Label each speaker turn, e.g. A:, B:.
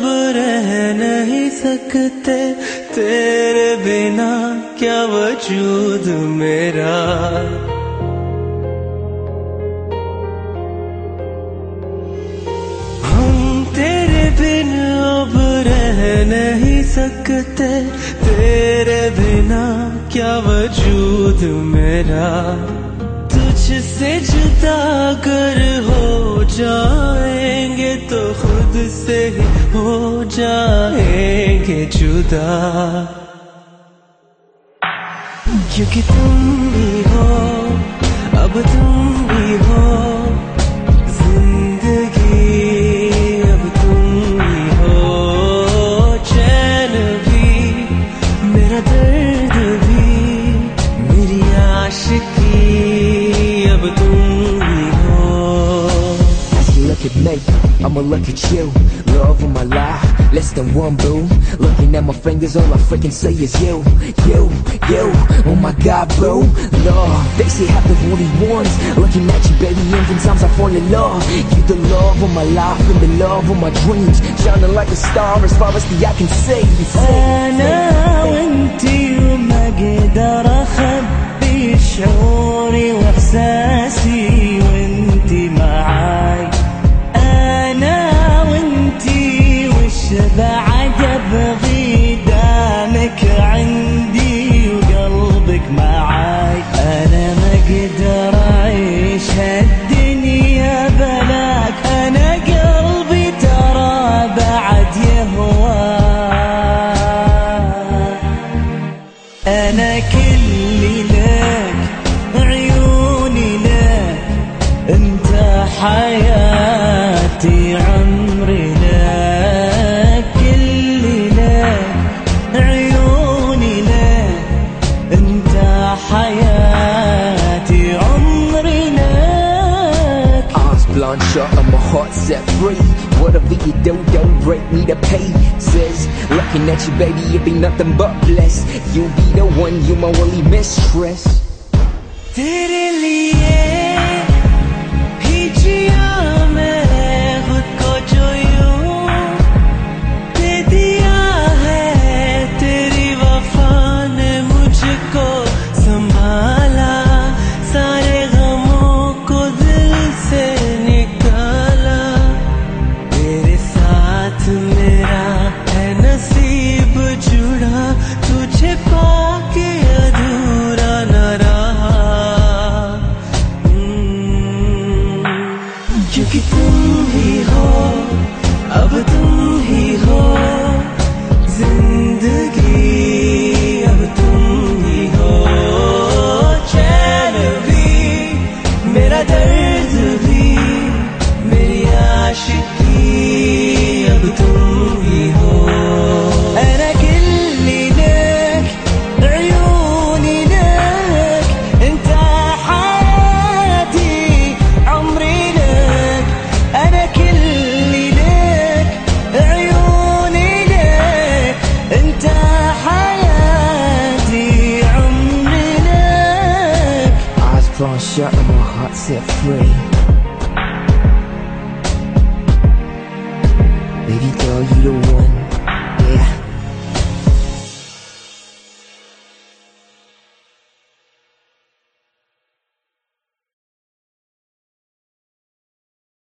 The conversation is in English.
A: अब रह नहीं सकते। तेरे बिना क्या वजूद मेरा? हम तेरे बिन अब रह नहीं सकते। तेरे बिना क्या वजूद मेरा? तुझसे जुदा अगर जाएँगे जुदा। क्योंकि तुम ही हो अब तुम
B: you look at me, I'ma look at you. Love of my life, less than one boo. Looking at my fingers, all I freaking say is you, you, you. Oh my god, bro. Lord, they say happens only once. Looking at you, baby, and sometimes I fall in love. You the love of my life and the love of my dreams. Shining like a star as far as the eye can see.
A: أنا وانتي وما أقدر أخبي شعوري عندي وقلبك معاي. أنا ما أقدر هالدنيا بلاك. أنا قلبي ترى بعد يهواك. أنا كلي لك عيوني لك أنت حياتي عمري
B: Blonde shot on my heart set free. Whatever you do, don't break me to pay Says, looking at you baby, it be nothing but blessed You be the one, you my only mistress. Did it Shut my heart set free.